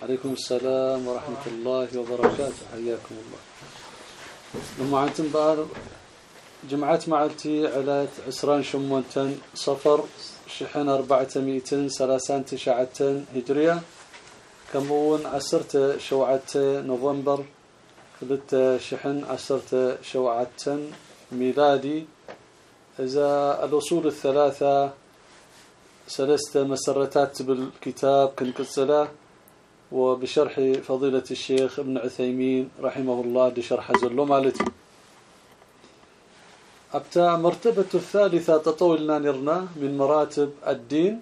عليكم السلام ورحمة الله وبركاته. حياكم الله. لما عنتن بار جمعت معلتي على عسران شمونتن صفر شحن أربعة مئتين سلاسان تشعتن هجرية. كمون عسرت شوعت نوفمبر خلت شحن عسرت شوعت ميلادي. إذا الأصول الثلاثة سلسة مسرتات بالكتاب كنكسله وبشرح فضيلة الشيخ ابن عثيمين رحمه الله بشرح زلو مالتي أبتا مرتبة الثالثة تطولنا نرنا من مراتب الدين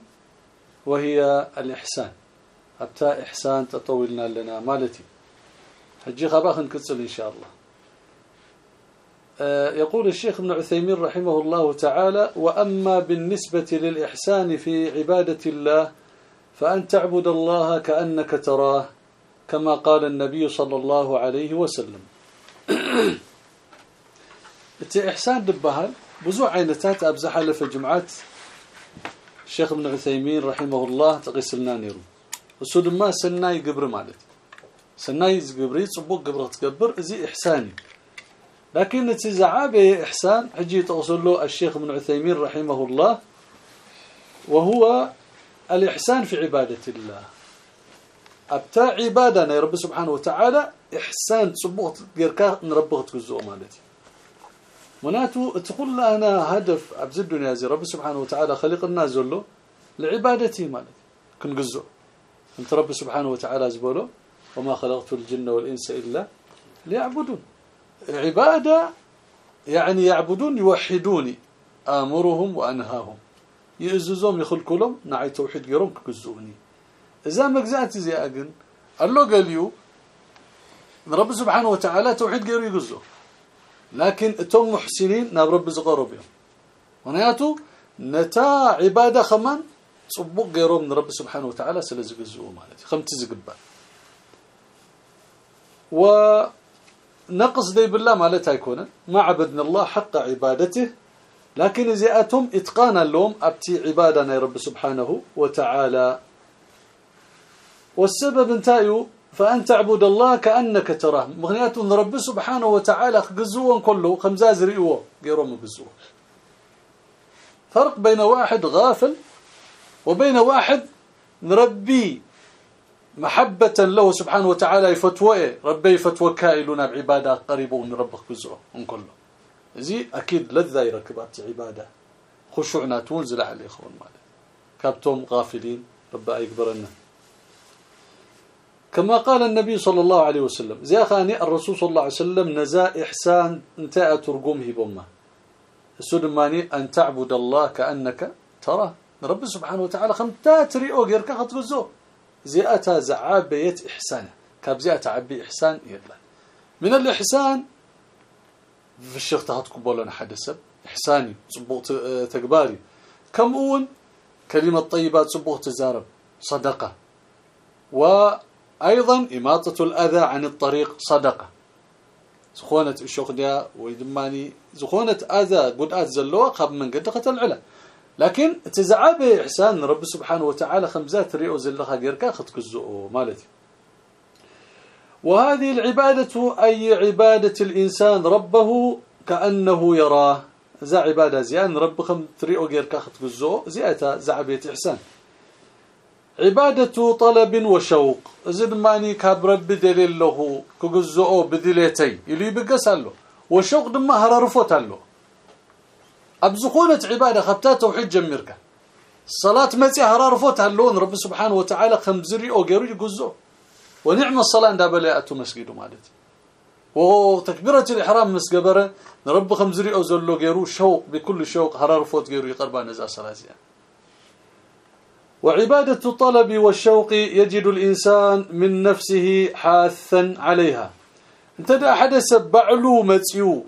وهي الإحسان. أبتا إحسان تطولنا لنا مالتي. هجي خباخ نكسل إن شاء الله. يقول الشيخ ابن عثيمين رحمه الله تعالى وأما بالنسبة للإحسان في عبادة الله فأن تعبد الله كأنك تراه كما قال النبي صلى الله عليه وسلم. إحسان دبهال بزوع عينتات أبزح لف جمعات. الشيخ ابن عثيمين رحمه الله تقيسلنا نيرو. وسود ما سناي قبر مالت. سناي قبري صبوك قبر تقبر زي إحساني. لكن نتزعابه إحسان حجي توصل له الشيخ ابن عثيمين رحمه الله. وهو الإحسان في عبادة الله. أبتاع عبادنا يا رب سبحانه وتعالى إحسان صبوت غيركا نربغ تكزو مالتي. مناتو تقول أنا هدف أبز الدنيا زي رب سبحانه وتعالى خلق الناس له لعبادتي مالتي. كن قزو أنت رب سبحانه وتعالى زبوله وما خلقت الجن والإنس إلا ليعبدون. عبادة يعني يعبدون يوحدوني آمرهم وأنهاهم. يعززهم يخلقوا لهم نعي توحيد غيرهم ككزوني. إذا ما جزأت زي أجن الله قال يو رب سبحانه وتعالى توحيد غيره يجزو لكن اتم محسنين ناب رب زقرب ونياتو نتا عبادة خمان صبوق غيرهم من رب سبحانه وتعالى سلزقزو مالتي. خمت زقبا و نقص دي بالله مالتها يكون. ما عبدنا الله حق عبادته لكن زياتهم اتقانا لهم أبتي عبادنا يا رب سبحانه وتعالى. والسبب انتايو فأن تعبد الله كأنك تراه. مغنيات رب سبحانه وتعالى قزوا كله خمزاز رئوه غيرهم قزوا فرق بين واحد غافل وبين واحد نربي محبة له سبحانه وتعالى يفتوى ربي يفتوى كائلنا بعبادة قريبه من ربك بزعه كله. زي أكيد لذة يركبات عبادة. خشوعنا تنزل على الإخوان مالك كابتهم غافلين ربا يكبرنا كما قال النبي صلى الله عليه وسلم زي أخاني الرسول صلى الله عليه وسلم نزاء إحسان انتاء ترقمه بما السلماني أن تعبد الله كأنك ترى. رب سبحانه وتعالى خمتات ريئو غيرك خطبزوه زياتا زعابية إحسان. كاب زياتا عبي إحسان يلا. من الإحسان في الشيخ تهاتكم بولنا حدث إحساني صبوغ تقباري كم أون؟ كلمة طيبات صبوغ تزارب. صدقة. وأيضا إماطة الأذى عن الطريق صدقة. زخونة الشيخ ديا ويدماني. زخونة أذى قد أتزلوا قبل من قد دخلت العلا لكن تزعابه إحسان رب سبحانه وتعالى خمزات ريئو زلخا غيركا خدكزو مالتي؟ وهذه العبادة أي عبادة الإنسان ربه كأنه يراه. زا عبادة زيان رب خم تريئو غيركا خدكزو زياتا زعبية إحسان. عبادة طلب وشوق. زد ماني كاب رب دليل له كجزؤه بدليتي. يلي بقسله وشوق دم هررفوت له أبزخونة عبادة خبتا توحيد جمرك الصلاه متي اللون رب سبحانه وتعالى خمزري أو غيرو يجزو ونعم الصلاة عند بلاءته مسجد مالتي وتكبيره الاحرام مسجبره رب خمزري أو زلو غيرو شوق بكل شوق هررفوت غيرو يقربان نزا صلاة وعبادة الطلب والشوق يجد الإنسان من نفسه حاثا عليها. انت دا حدث بعلو متيو.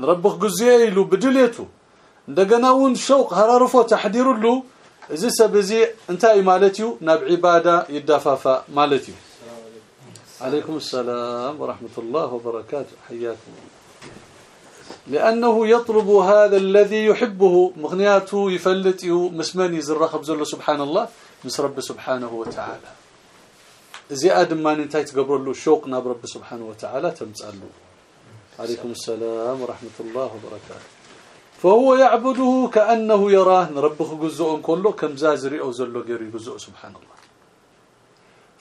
نربخ قزيلو بدليتو. عندنا ون شوق هرارفو تحدير له إذا سبزي انتهي مالتيو. ناب عبادة يدافافا مالتيو. عليكم السلام ورحمة الله وبركاته. حياكم لأنه يطلب هذا الذي يحبه. مغنياته يفلت مسمني زرخب زله سبحان الله مس رب سبحانه وتعالى. زي آدم ما انتهي تقبر له شوق ناب رب سبحانه وتعالى تمصلوا عليكم السلام ورحمة الله وبركاته. فهو يعبده كأنه يراه. ربه جزء كله. كم زازري أو زلو غير جزء سبحان الله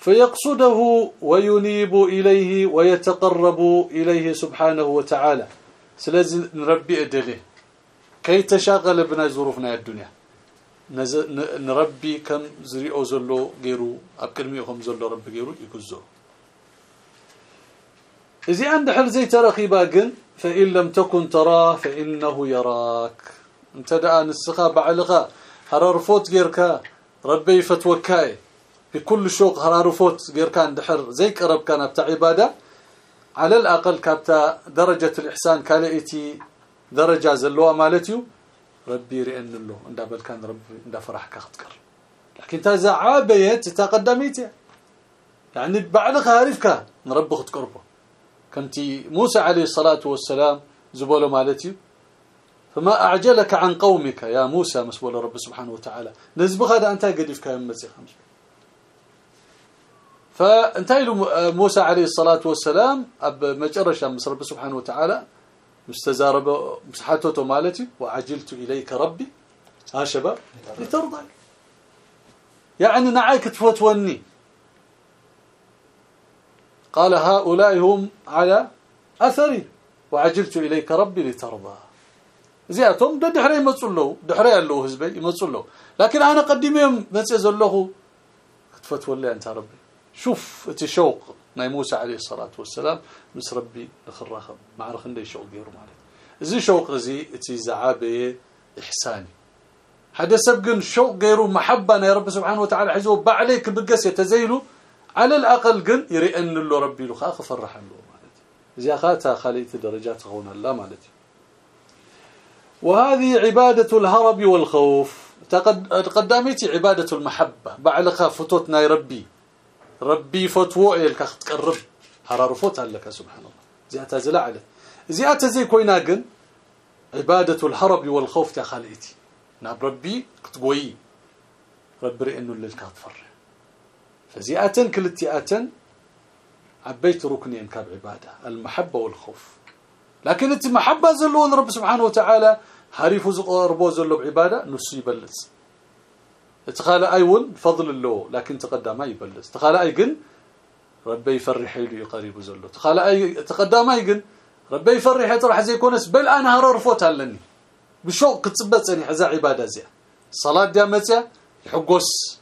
فيقصده وينيب إليه ويتقرب إليه سبحانه وتعالى. سلازم نربي أدله كي تشاغل بنا ظروفنا الدنيا. نربي كم زري زلو غيرو أبكلميهم زلو رب غيرو يجزء إذا عند حل زي ترخيبا قن فإن لم تكن تراه فإنه يراك. انت دعا نسخا بعلغا هرارفوت غيركا ربي فتوكاي. بكل شوق هرارفوت غيركا اندحر زي قرب كان بتاع عبادة. على الأقل كابتا درجة الإحسان كالئتي درجة زلوا مالتيو ربي رئن له عند بل كان ربي عند فرحك اختكر لكن تزا عابيت تقدميت. يعني بعد عارفك نربخ تقربه كنتي موسى عليه الصلاة والسلام زبوله مالتي. فما أعجلك عن قومك يا موسى مسبول رب سبحانه وتعالى. نزبخ هذا أنت قديفك يا مسيح. فانتهي موسى عليه الصلاة والسلام أب مجرشا مس رب سبحانه وتعالى. مستزارب مسحته مالتي وعجلت إليك ربي. ها شباب؟ لترضى. يعني نعايك تفوتوني. قال هؤلاء هم على أثري وعجلت إليك ربي لترضى. زياتهم دحري له دحري له حزبي يمصوا له. لكن أنا قديمهم مصي له. تفتوا لي أنت ربي. شوف تشوق ناي موسى عليه الصلاة والسلام مس ربي لخراخ ما عرف عنده شوق غير مالك زي شوق زي تي زعابه إحساني. هذا سبقن شوق غيره محبة يا رب سبحانه وتعالى حزو بعليك بقس يتزيلوا على الأقل قن يري أن له ربي له خاف فرح له مالتي زي اخاتها خليت درجات غون الله مالتي وهذه عبادة الهرب والخوف. تقدمت عبادة المحبة. بعلقها فتوتنا ربي. ربي فتوى إلك تقرب حرار فوت سبحان الله. زياتا زلعله زياتا زي كوينا قن. عبادة الهرب والخوف يا خالتي ناب ربي تقوي ربي انه للك تفرح فزيئة كلتيئة عبيت ركني انكاب عبادة المحبة والخوف. لكن إنت محبة زلون رب سبحانه وتعالى. حريف زقربو زلو بعبادة. نسو يبلز تخال ايون فضل له لكن تقدم يبلز تخال أي قن ربي يفرح له يقرب زلو تخال اي تقدم أي قن ربي يفرح يطرح زي كونس بل أنا هررفوت لني بشوق كتصبصني حزا عبادة زي صلاة دامته يحقوس.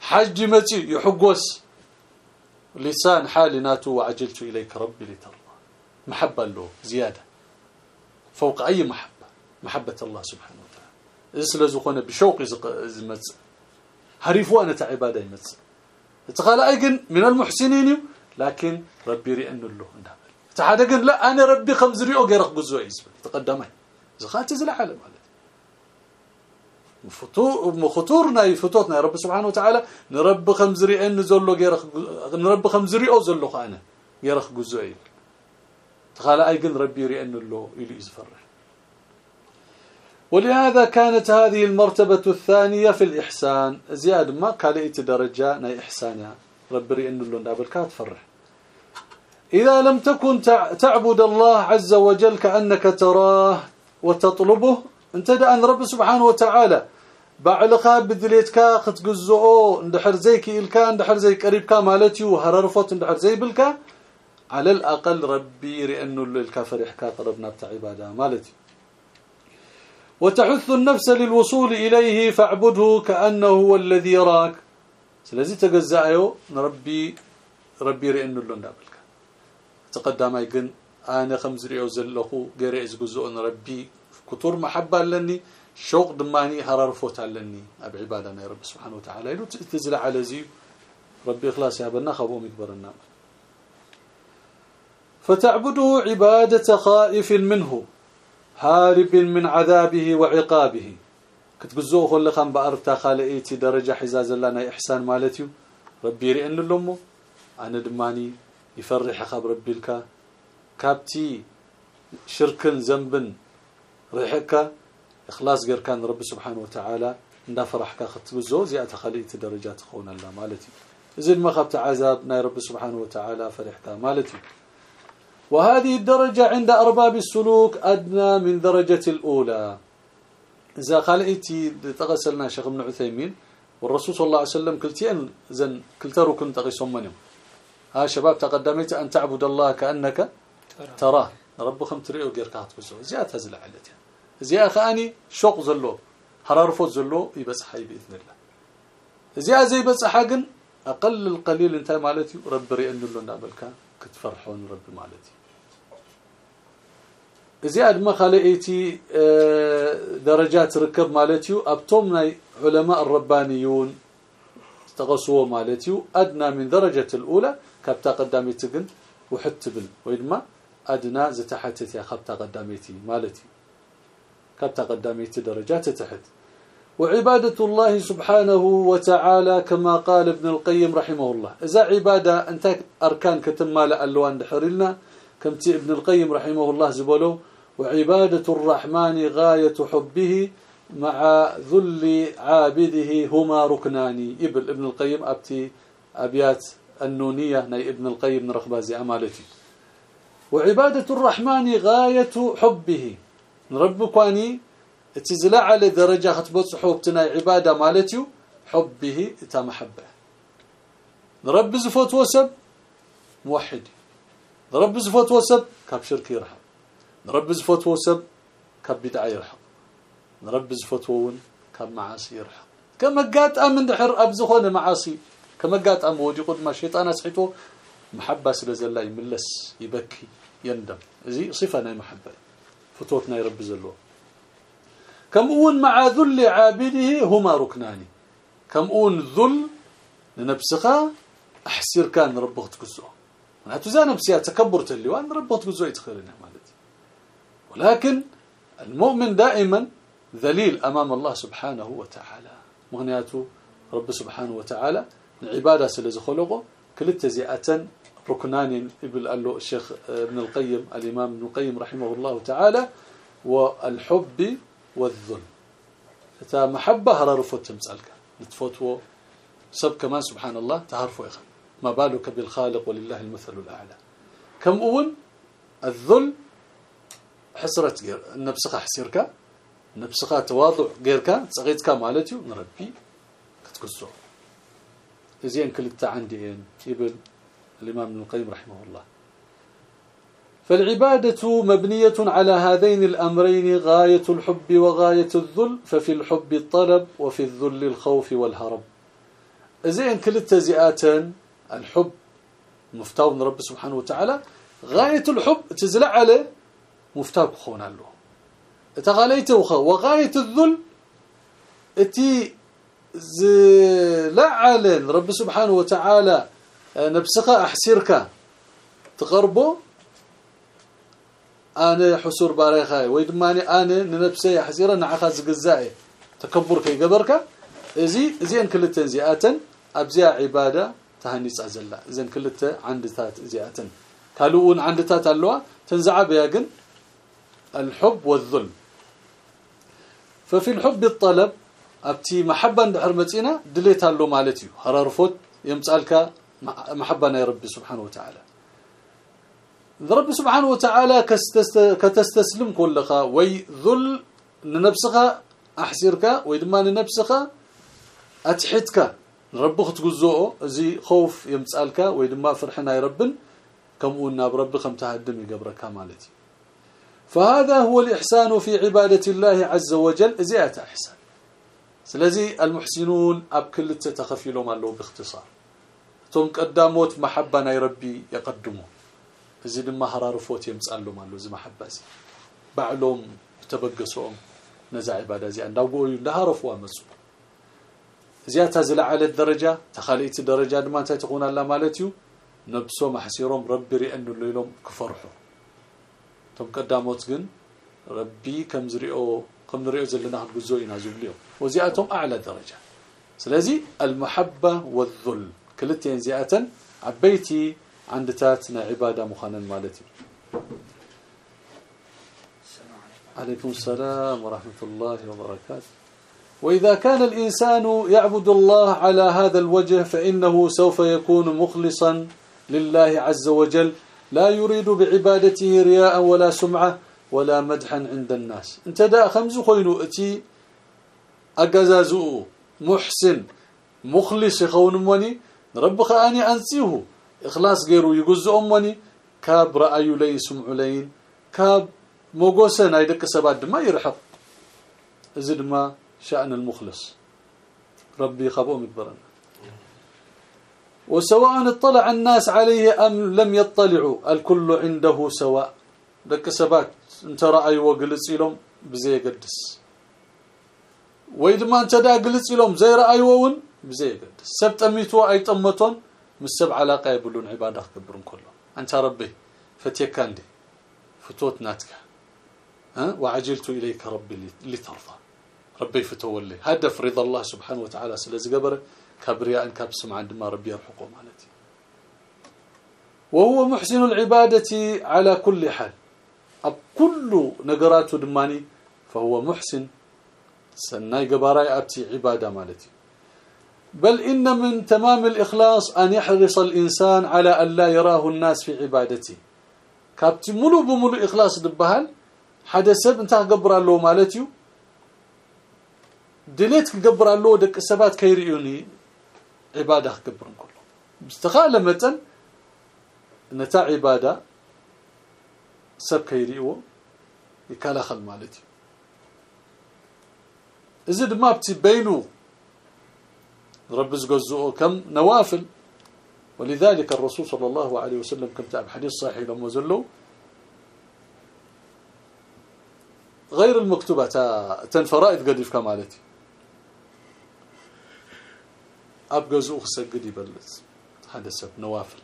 حج متي يحقوس. لسان حالي ناتو وعجلت إليك ربي لترضى. محبة له زيادة. فوق أي محبة؟ محبة الله سبحانه إسلا زخونه بشوق زمت هريفوا أنا تعبادة يمت تقال أيقن من المحسنين لكن ربي رئن له تحدقن لا أنا ربي خمس ريو غيرك قزوة يزبل تقدمي زخات زل عالم خطورنا يفتوتنا يا رب سبحانه وتعالى نرب خمزري إن زلو غير نرب خمزري أو زلو خانه. غير غزوي تخال ايقن ربي يري ان له الي يزفرح ولهذا كانت هذه المرتبة الثانية في الإحسان. زياد ما كالئت درجة ناي إحسانها. يري ان له نابل فرح. إذا لم تكن تعبد الله عز وجل كأنك تراه وتطلبه انت أن رب سبحانه وتعالى بعلقا بدليتكا ختجزؤو اندحر زي كيلكا اندحر زي قريبكا مالتي وهررفوت اندحر زي بلكا على الأقل ربي لأنه الكافر يحكى قربنا بتاع عبادة مالتي. وتحث النفس للوصول إليه فاعبده كأنه هو الذي يراك. سلازي تجزايو نربي ربي رئن له ندابلك تقدم يقن أنا خمس ريو زلخو غير ازغزو ربي كتور محبه لني شوق دماني هررفوت علني اب عبادنا يا رب سبحانه وتعالى يلو تزلع على زي ربي اخلاص يا بنا خبوم يكبرنا فتعبده عبادة خائف منه هارب من عذابه وعقابه. كتجزو كل خان بارتا خالقيتي درجة حزاز لنا إحسان مالتي ربي يرئن لهم أنا دماني يفرح خب ربي لك كابتي شركن ذنبن ريحك. إخلاص غير كان رب سبحانه وتعالى. اندا فرحك ختبزو زيات خليت درجات خون الله مالتي إذن ما خبت عذاب رب سبحانه وتعالى فرحك مالتي وهذه الدرجة عند أرباب السلوك أدنى من درجة الأولى. إذا خلقتي تغسلنا شيخ ابن عثيمين والرسول صلى الله عليه وسلم كلتين زن كلترو كنت تغيسهم منهم. ها شباب تقدمت أن تعبد الله كأنك تراه. ربكم تريو غير كاتبسو زيات هزل علتي زي أخاني شوق زلو حرارفوت زلو يبصحي بإذن الله. زي زي بصحا كن أقل القليل انت مالتي رب رئن له نابلكا كتفرحون رب مالتي. زي ادما خلقيتي درجات ركب مالتيو. ابتم علماء الربانيون تغسوا مالتيو. أدنى من درجة الأولى كبتا قداميتي كن وحتبل ويدما أدنى يا خبتا قداميتي مالتي كبتا قداميتي درجات تحت. وعبادة الله سبحانه وتعالى كما قال ابن القيم رحمه الله. إذا عبادة أنت أركان كتمال ألوان دحرلنا كمتي ابن القيم رحمه الله زبولو وعبادة الرحمن غاية حبه مع ذل عابده هما ركنان. ابن ابن القيم أبتي أبيات النونية ناي ابن القيم رخبازي أمالتي. وعبادة الرحمن غاية حبه. ربك اني تزلع على درجة خطبص حبتنا عبادة مالتي حبه تا محبة. رب زفوت وسب موحد رب زفوت وسب كاب شرك يرحم. رب زفوت وسب كاب بدعة يرحم. رب زفوت ون كاب معاصي يرحم. كما قات امن دحر ابزخونه معاصي. كما قات أم ودي قد ما شيطان اسحيته محبة سلازلا يملس يبكي يندم. زي صفة محبة. فتوتنا يرب زلو. كم أون مع ذل عابده هما ركنان كم أون ذل لنفسها أحسر كان ربك تكزو أنا تزا نفسي تكبرت اللي وان ربك تكزو يتخيلنا مالتي. ولكن المؤمن دائما ذليل أمام الله سبحانه وتعالى. مغنياته رب سبحانه وتعالى العباده سلز خلقه كلت زيئه ركنان ابن له الشيخ ابن القيم الإمام ابن القيم رحمه الله تعالى والحب والذل. تا محبة هررفوت تمثالك نتفوتو سب كمان سبحان الله تعرفوا يا ما بالك بالخالق ولله المثل الأعلى. كم أول؟ الذل حسرت غير نفسك حسيرك تواضع غيرك صغيتك مالتي نربي كتكسو. زين كلتا عندي ابن الإمام ابن القيم رحمه الله. فالعبادة مبنية على هذين الأمرين غاية الحب وغاية الذل ففي الحب الطلب وفي الذل الخوف والهرب. زين كل التزئات الحب مفتاو من رب سبحانه وتعالى. غاية الحب تزلع عليه مفتاو خونا له تغاليته وغاية الذل إتي زلع رب سبحانه وتعالى نفسك أحسرك. تقربو أنا حسور باريخاي ويدماني أنا لنفسي احسيره نعخا زغزاي تكبر كي جبرك ازي زين كلتن زياتن ابزيا عبادة. تهنيص ازلا اذن كلته عندتات زياتن كالون عندتات اللوا تنزع بها جن الحب والذل ففي الحب الطلب ابتي محبه اندحر مصينا دليت له مالتي هررفوت يمصالك محبنا يا رب سبحانه وتعالى رب سبحانه وتعالى كتستسلم كلها وي ذل لنفسها احسرك ويدما لنفسك اتحتك ربك تجزؤه زي خوف يمصالك ويدما فرحنا يا رب كمؤنا برب خم تهدم يقبرك مالتي فهذا هو الإحسان في عبادة الله عز وجل زيادة إحسان سلازي المحسنون اب كل تخفيلهم الله باختصار ثم قداموت محبنا يربي يقدموا زي دما حرارفوت يمصالو مالو زي محبه زي بعلوم تبقسوم نزع عباده زي انداغو يندهرفوا امص زيادة زلعله الدرجة تخاليت الدرجة ما انت تكون الله مالتيو نبسو محسيرهم ربي رئن لهم كفرحوا تم قداموت جن ربي كم زريو كم نريو زلنا غزو ينازو وزياتهم أعلى درجه سلازي المحبة والذل. كلتين زيادة عبيتي عند تاتنا عبادة مخانن مالتي عليكم السلام ورحمة الله وبركاته. وإذا كان الإنسان يعبد الله على هذا الوجه فإنه سوف يكون مخلصا لله عز وجل لا يريد بعبادته رياء ولا سمعة ولا مدحا عند الناس. انت دا خمس خوينو اتي اجازازو محسن مخلص يخون موني رب خاني أنسيه. إخلاص غيرو يجزؤ موني كاب رأيو لي سمع لين كاب موغوسن إيدك سبات ما يرحق. زد ما شأن المخلص. ربي خبؤ مكبرنا وسواء اطلع الناس عليه أم لم يطلعوا الكل عنده سواء. دك سبات انت رأي وقلص لهم بزي قدس. وإذا ما انت دا قلص لهم زي رأي وون بزي قدس. سبت أميتوا أي طمتون مسب علاقة يبلون عبادة كبرون كله أنت ربي فتيكان دي فتوت ناتك. ها؟ وعجلت إليك ربي لترضى. ربي فتولي هدف رضا الله سبحانه وتعالى سلازي قبره كبرياء كبسم عندما ربي يرحقه مالتي وهو محسن العبادة على كل حال. كل نقراته دماني فهو محسن سناي قباراي أبتي عبادة مالتي بل إن من تمام الإخلاص أن يحرص الإنسان على أن لا يراه الناس في عبادته كابتي ملو بملو إخلاص دبهال حدث انت قبر له مالتي دليت قبر له دك سبات كيريوني عباده كبرن كله مستقال متن نتا عباده سب كيريو يكالا خل مالتي ازد ما بتي بينو رب زغزو كم نوافل ولذلك الرسول صلى الله عليه وسلم كم تعب حديث صحيح لما زلوا غير المكتوبة تنفرائد قد يفكى مالتي ابغزو خسجد يبلز هذا سب نوافل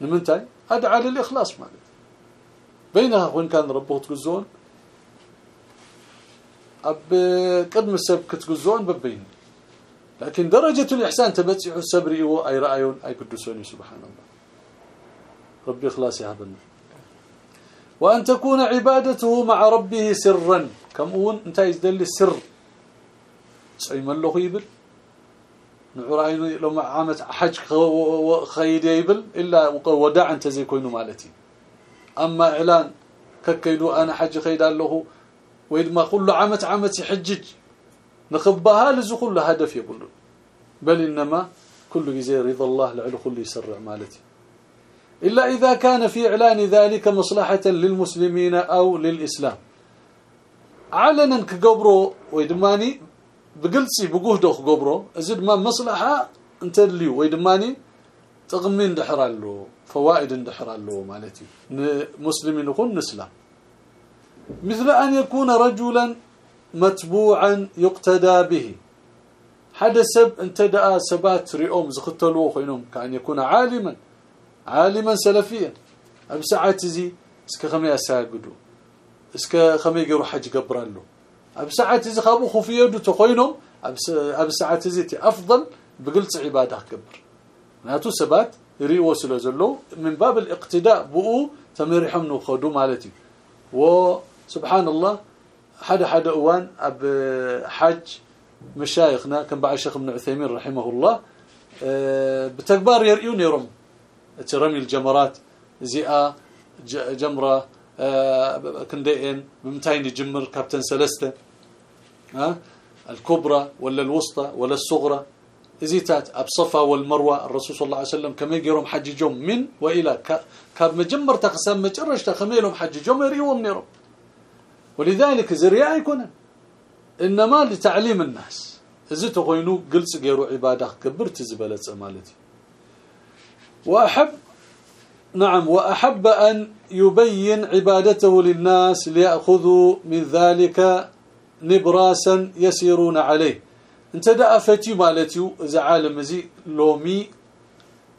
لمنتاي ادعى للاخلاص مالك بينها وين كان ربه تجزون اب قدم السب كتجزون ببين لكن درجة الإحسان تبتع الصبر اي رايون اي قدسوني سبحان الله ربي اخلاص هذا وأن تكون عبادته مع ربه سرا كم اون انت يزدل السر سيمن له يبل نعراينو لما عامت حج خيد يبل إلا وداع أنت زي كوينو مالتي. أما إعلان ككيدو أنا حج خيد له ويدما كل عامت عامت يحجج نخبها لزو كل هدف يقول بل إنما كل جزي رضا الله لعل كل يسرع مالتي. إلا إذا كان في إعلان ذلك مصلحة للمسلمين أو للإسلام. علنا كقبرو ويدماني بقلصي بجهده قبره ازد ما مصلحة أنت اللي ويدماني تغمين دحرالو فوائد دحرالو مالتي. مسلمين يكون نسلم مثل أن يكون رجلا متبوعا يقتدى به. حدث سب انتدأ سبات ريوم زختلو خينهم كأن يكون عالما عالما سلفيا. ابسعات زي اسك خمي اساغدو اسك خمي يروح حج قبرالو. أب ساعات إذا خابو خفيدو تخوينهم أب ساعات زيتي أفضل بقلت عبادة كبر. ناتو سبات يريو سلازلو من باب الاقتداء بو تمرحم نو خدو مالتي. وسبحان الله حدا حدا أوان أب حج مشايخنا كان بعد الشيخ ابن عثيمين رحمه الله أه، بتكبار يريون يرم ترمي الجمرات زئا جمرة آه، كندين بمتين يجمر كابتن سلستة. ها؟ الكبرى ولا الوسطى ولا الصغرى. ازيتات ابصفا والمروة الرسول صلى الله عليه وسلم كما يقولون حججهم من وإلى كاب مجمر تقسم مجرش تخميلهم حججهم يريهم نيرهم ولذلك زرياء يكون. إنما لتعليم الناس. ازيت غينو قلص غيرو عبادة كبرت زبلت مالتي وأحب نعم وأحب أن يبين عبادته للناس ليأخذوا من ذلك نبراسا يسيرون عليه. انت دا افتي مالتيو إذا عالم زي لومي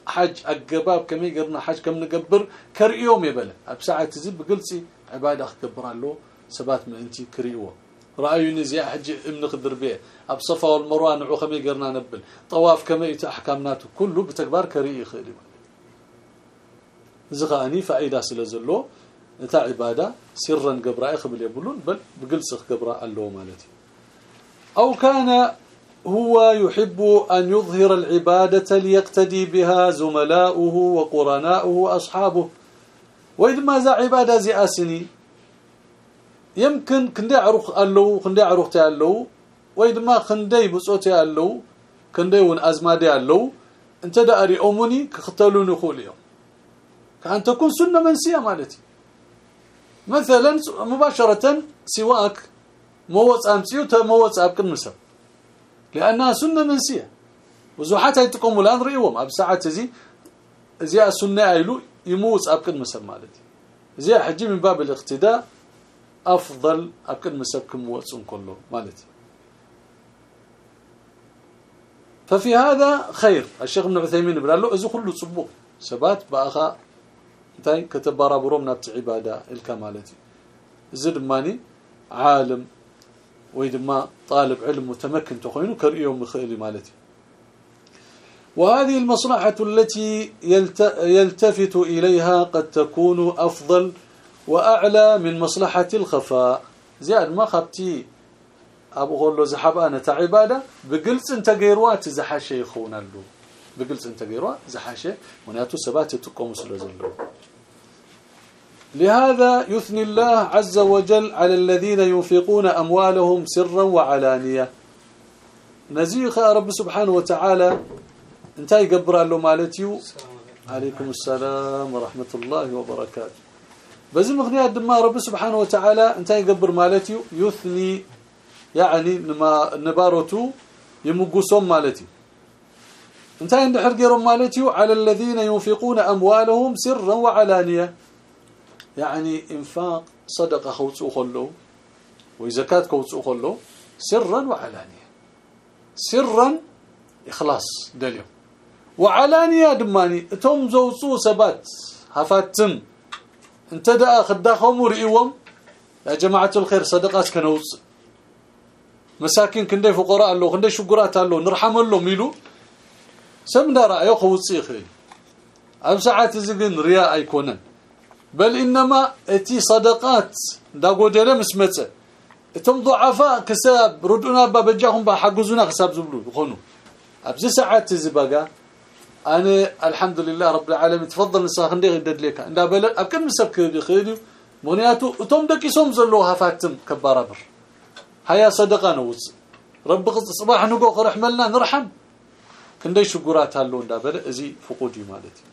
حج أقباب كم يقرنا حج كم نقبر كريوم يبلا بساعه زي بقلسي عباده اخبر له سبات من أنتي كريوة. رأيوني زي حج ابن خضر بيه. اب صفا والمروه نعو خمي قرنا نبل. طواف كما احكامناته كله بتكبار كري خيري. زغاني فايده سلازلو نتا عبادة سرا قبراء خبل يبلون بل بقلسخ قبراء اللو مالتي. أو كان هو يحب أن يظهر العبادة ليقتدي بها زملاؤه وقرناؤه وأصحابه. وإذا ما ذا عبادة زي أسني يمكن كندي عروخ اللو كندي عروخ تالو وإذا ما كندي بصوتي اللو كندي ون أزمادي اللو. انت دا أموني كختلوني خوليهم. كأن تكون سنة منسية مالتي. مثلا مباشرة سواك موت امسيو تموت ابكن مسب لأنها سنة منسية. وزوحات يتقوم الان ريوم أب ساعة زي زي السنة أيلو يموت ابكن مسب مالتي. زي حجي من باب الاقتداء أفضل ابكن مسب كموصن كله مالتي. ففي هذا خير. الشيخ ابن عثيمين بقال له اذا كله صبو سبات بأخا انتي كتب برابروم نبت عبادة الكمالتي زد ماني عالم ويدما طالب علم متمكن تخينه كريوم مخيلي مالتي. وهذه المصلحة التي يلتفت إليها قد تكون أفضل وأعلى من مصلحة الخفاء. زياد ما خبتي أبو غلو زحب أنا تعبادة بقلت انت قيروات زحاشي يخون له بقلت انت قيروات زحاشي ونياتو سبات تقوم سلوزلو لهذا يثني الله عز وجل على الذين ينفقون أموالهم سرا وعلانية. نزيخ رب سبحانه وتعالى. انتهي قبر له مالتيو. عليكم السلام ورحمة الله وبركاته. بزي مغنيات دما رب سبحانه وتعالى. انتهي قبر مالتيو. يثني يعني نما نبارتو يمقصون مالتي انتهي اندحر قيرون مالتيو. على الذين ينفقون أموالهم سرا وعلانية. يعني إنفاق صدقة خوصو خلو وزكاة كوصو خلو سرا وعلانية. سرا إخلاص دليل. وعلانية دماني اتم زوصو سبات هفاتم أنت دا خداخهم ورئيوم. يا جماعة الخير صدقات كنوص مساكين كندي فقراء له كندي شكرات له نرحم له ميلو. سمنا رايو خوصي خير اب ساعات زين رياء يكونن بل إنما إتي صدقات. دا غودره مسمصه إتم ضعفاء كساب ردونا بابجاهم بحجزونا حساب زبلو. يخونوا ابز ساعات زبقا أنا الحمد لله رب العالمين. تفضل نساخ ندي غدد لك اندا بل ابكن مسبك بخيدو مونياتو إتم دقيسوم زلوها فاتم كباربر هيا صدقة نوص رب صباح نقو رحملنا نرحم. كندي شكرات هالو اندا بل إزي فقودي مالتي.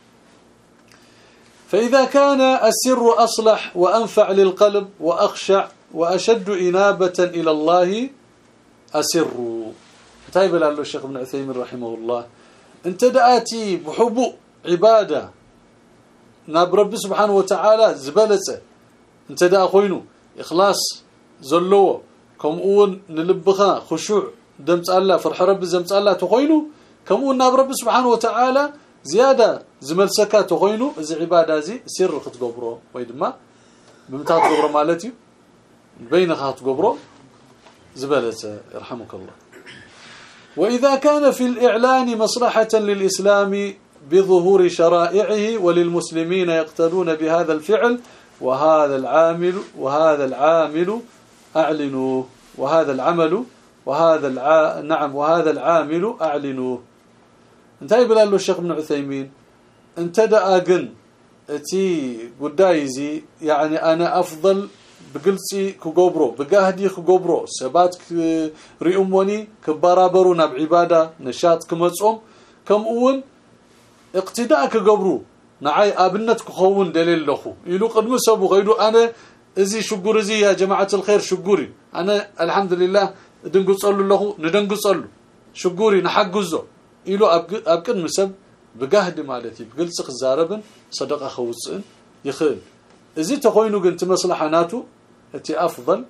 فإذا كان السر أصلح وأنفع للقلب وأخشع وأشد إنابة إلى الله أسر. طيب له الشيخ ابن عثيمين رحمه الله انت داتي بحب عبادة. ناب رب سبحانه وتعالى زبلته انت دا خوينو إخلاص زلو. كمون نلبخا خشوع دمت الله فرح رب زمت الله تخوينو كمون ناب رب سبحانه وتعالى زيادة زملسكا تخوينو زي عبادة زي سر خطغبرو ويدما بمتا تغبرو مالتي بين خطغبرو زبلت يرحمك الله. وإذا كان في الإعلان مصلحة للإسلام بظهور شرائعه وللمسلمين يقتدون بهذا الفعل وهذا العامل وهذا العامل أعلنوا وهذا العمل وهذا الع... نعم وهذا العامل أعلنوا. انتهي بلا له الشيخ ابن عثيمين انت داقن تي قدايزي يعني أنا افضل بقلتي كغوبرو بقاهدي كغوبرو سبات ريوموني كبارابرو بعباده نشاط كمصوم كم اون اقتداء كغبرو نعي ابنت كخون دليل لخو يلو قدم سبو غيدو أنا ازي شغور زي يا جماعة الخير شغوري أنا الحمد لله دنقصلو لخو ندنقصلو شغوري نحجزو بقهد مالتي بقلص خزاربن صدقة خوصن يخل إذا تخوينو قنت مصلحة ناتو أتي أفضل.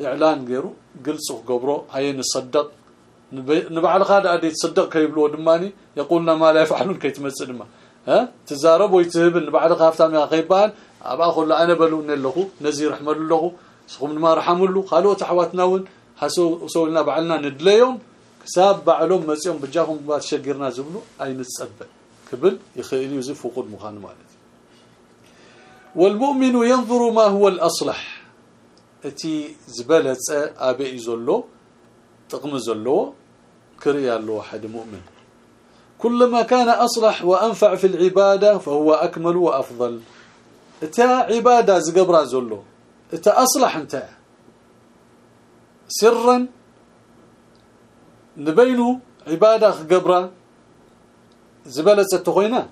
إعلان غيرو قلص قبرو هاي نصدق نبعل خاد أدي تصدق كيبلو دماني يقولنا ما لا يفعلون كي تمثل ما. ها؟ تزارب ويتهب نبعل خافتام يا خيبان أبا أقول أنا بلون له نزير رحمه له سخم ما رحموا له قالوا تحواتنا ون حسو سولنا بعلنا ندليهم حساب بعلهم مسيهم بجاهم باشقرنا زبلو أي نتصبل كبل يخيل يوزف وقود مخان مالتي والمؤمن ينظر ما هو الأصلح. أتي زبلت أبي زلو تقم زلو كريا له حد مؤمن. كلما كان أصلح وأنفع في العبادة فهو أكمل وأفضل. أتا عبادة زقبرا زلو أتا أصلح أنت. سرا نبينه عبادة قبرا زبلت تخوينا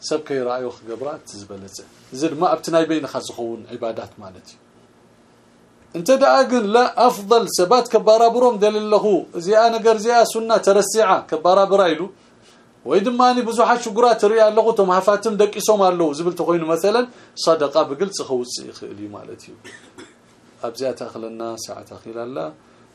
سبك يرايو خبرا تزبلت زد ما ابتناي بين خزخون عبادات مالتي انت داقن لا افضل سبات كبارا بروم دليل له زي أنا غير سنه ترسعه كبارا برايلو ويدماني بزوحات شغرات ريا له تم هفاتم دقيسوم الله زبل تخوين مثلا صدقه بقلص خوص يخلي مالتي ابزات اخلنا ساعه خلال الله